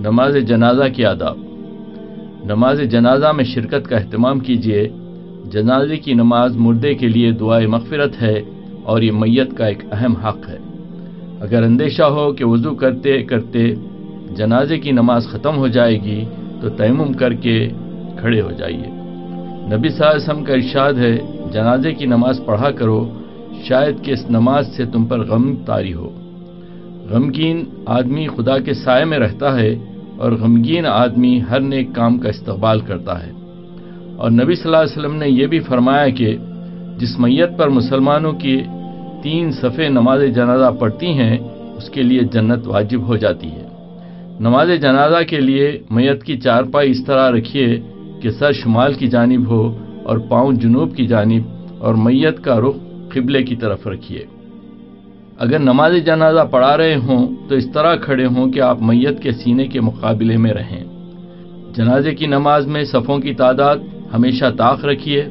نماز جنازہ کی آداب۔ نماز جنازہ میں شرکت کا اہتمام کیجیے جنازے کی نماز مردے کے لیے دعائے مغفرت ہے اور یہ میت کا ایک اہم حق ہے۔ اگر اندیشہ ہو کہ وضو کرتے کرتے جنازے کی نماز ختم ہو جائے گی، تو تیمم کر کے کھڑے ہو جائیے۔ نبی صلی اللہ علیہ وسلم کا ارشاد ہے، جنازے کی نماز پڑھا کرو، شاید کہ اس نماز سے تم پر غم تاری ہو۔ غمگین آدمی خدا کے سائے میں رہتا ہے اور غمگین آدمی ہر نیک کام کا استقبال کرتا ہے۔ اور نبی صلی اللہ علیہ وسلم نے یہ بھی فرمایا کہ جس میت پر مسلمانوں کی تین صفحے نماز جنازہ پڑھتی ہیں، اس کے لیے جنت واجب ہو جاتی ہے۔ نماز جنازہ کے لیے میت کی چارپائی اس طرح رکھیے کہ سر شمال کی جانب ہو اور پاؤں جنوب کی جانب اور میت کا رخ قبلے کی طرف رکھیے۔ اگر نماز جنازہ پڑھا رہے ہوں تو اس طرح کھڑے ہوں کہ آپ میت کے سینے کے مقابلے میں رہیں۔ جنازے کی نماز میں صفوں کی تعداد ہمیشہ طاق رکھیے۔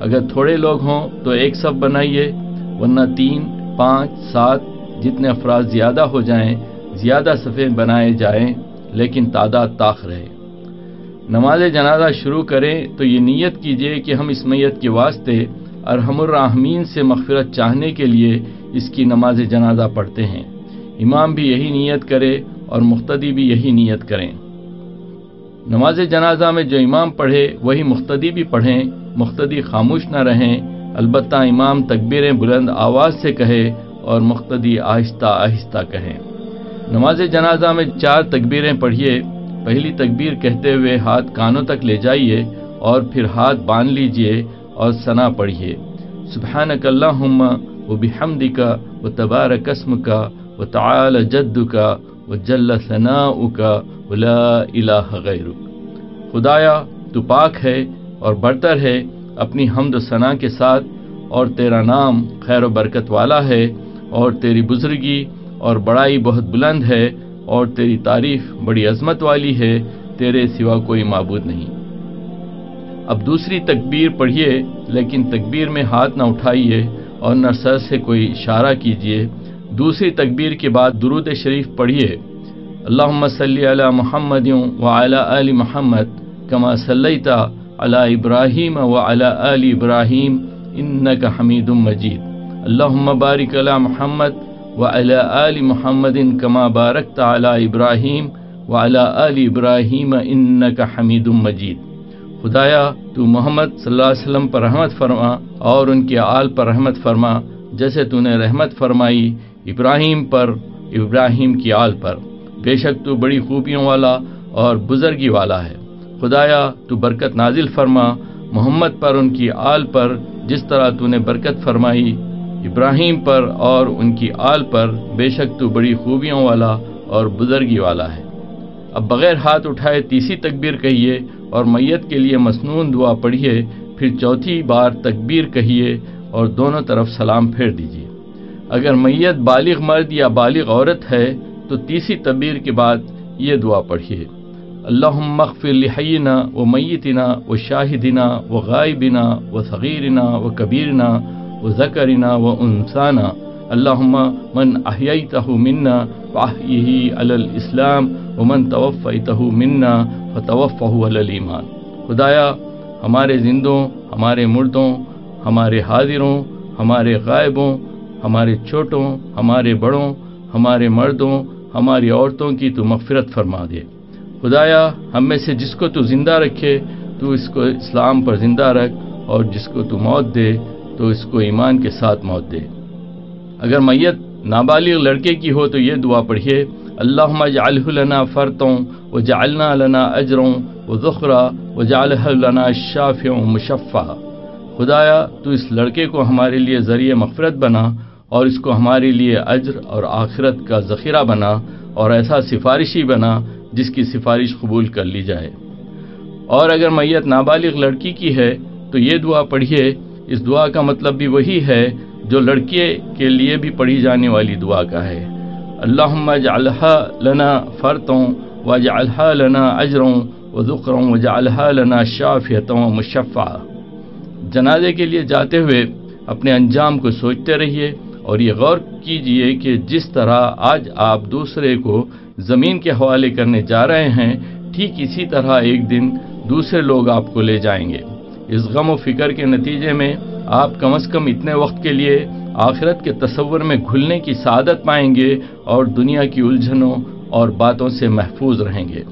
اگر تھوڑے لوگ ہوں تو ایک صف بنائیے، ورنہ تین، پانچ، سات، جتنے افراد زیادہ ہو جائیں، زیادہ صفیں بنائے جائیں، لیکن تعداد طاق رہے۔ نماز جنازہ شروع کریں تو یہ نیت کیجیے کہ ہم اس میت کے واسطے ارحم الرحمین سے مغفرت چاہنے کے لیے اس کی نماز جنازہ پڑھتے ہیں۔ امام بھی یہی نیت کرے اور مختدی بھی یہی نیت کریں۔ نماز جنازہ میں جو امام پڑھے، وہی مختدی بھی پڑھیں۔ مختدی خاموش نہ رہیں۔ البتہ امام تکبیریں بلند آواز سے کہے اور مختدی آہستہ آہستہ کہیں نماز جنازہ میں چار تکبیریں پڑھیے۔ پہلی تکبیر کہتے ہوئے ہاتھ کانوں تک لے جائیے اور پھر ہاتھ باندھ لیجیے اور ثنا پڑھیے۔ سبحانک اللہم و بحمد کا و تبارک اسم کا و تعال جد کا و جل ثناء کا الہ خدایا، تو پاک ہے اور برتر ہے، اپنی حمد و ثنا کے ساتھ، اور تیرا نام خیر و برکت والا ہے، اور تیری بزرگی اور بڑائی بہت بلند ہے، اور تیری تعریف بڑی عظمت والی ہے، تیرے سوا کوئی معبود نہیں۔ اب دوسری تکبیر پڑھیے، لیکن تکبیر میں ہاتھ نہ اٹھائیے۔ اور نہ سر سے کوئی اشارہ کیجیے دوسری تکبیر کے بعد درود شریف پڑھیے اللہ صلی علی محمد و اعلیٰ علی محمد کما صلیتا علی ابراہیم و علی آل ابراہیم انک حمید مجید۔ اللہم بارک علی محمد و علی آل محمد کما بارکت علی ابراہیم و علی آل ابراہیم انک حمید مجید۔ خدایا، تو محمد صلی اللہ علیہ وسلم پر رحمت فرما اور ان کے آل پر رحمت فرما، جیسے تو نے رحمت فرمائی ابراہیم پر، ابراہیم کی آل پر۔ بے شک تو بڑی خوبیوں والا اور بزرگی والا ہے۔ خدایا، تو برکت نازل فرما۔ محمد پر ان کی آل پر جس طرح تو نے برکت فرمائی ابراہیم پر اور ان کی آل پر، بے شک تو بڑی خوبیوں والا اور بزرگی والا ہے۔ اب بغیر ہاتھ اٹھائے تیسری تکبیر کہیے اور میت کے لیے مصنون دعا پڑھیے، پھر چوتھی بار تکبیر کہیے اور دونوں طرف سلام پھیر دیجیے۔ اگر میت بالغ مرد یا بالغ عورت ہے، تو تیسری تبیر کے بعد یہ دعا پڑھیے۔ اللہم مغفر لحینا و میتنا و شاہدنا و غائبنا و صغیرنا و کبیرنا و ذکرنا و انسانا۔ اللہم من احییتہ منا فاحیہی علی الاسلام و توفیتہ منا فتوفہ علی الایمان۔ خدایا، ہمارے زندوں، ہمارے مردوں، ہمارے حاضروں، ہمارے غائبوں، ہمارے چھوٹوں، ہمارے بڑوں، ہمارے مردوں، ہماری عورتوں کی تو مغفرت فرما دے۔ خدایا، ہم میں سے جس کو تو زندہ رکھے، تو اس کو اسلام پر زندہ رکھ، اور جس کو تو موت دے، تو اس کو ایمان کے ساتھ موت دے۔ اگر میت نابالغ لڑکے کی ہو تو یہ دعا پڑھیے اللہ جعلہ لنا فرتوں و لنا اجروں و ذخرا و لنا شافع مشفع خدایا، تو اس لڑکے کو ہمارے لیے ذریعہ مغفرت بنا اور اس کو ہمارے لیے اجر اور آخرت کا ذخیرہ بنا اور ایسا سفارشی بنا جس کی سفارش قبول کر لی جائے۔ اور اگر میت نابالغ لڑکی کی ہے، تو یہ دعا پڑھیے۔ اس دعا کا مطلب بھی وہی ہے جو لڑکے کے لیے بھی پڑھی جانے والی دعا کا ہے۔ اللہ جلحہ لنا فرتوں و جلحہ لنا اجروں و ذکروں و جلحہ لنا شافیتوں و جنازے کے لیے جاتے ہوئے اپنے انجام کو سوچتے رہیے اور یہ غور کیجیے کہ جس طرح آج آپ دوسرے کو زمین کے حوالے کرنے جا رہے ہیں، ٹھیک اسی طرح ایک دن دوسرے لوگ آپ کو لے جائیں گے۔ اس غم و فکر کے نتیجے میں آپ کم از کم اتنے وقت کے لیے آخرت کے تصور میں گھلنے کی سعادت پائیں گے اور دنیا کی الجھنوں اور باتوں سے محفوظ رہیں گے۔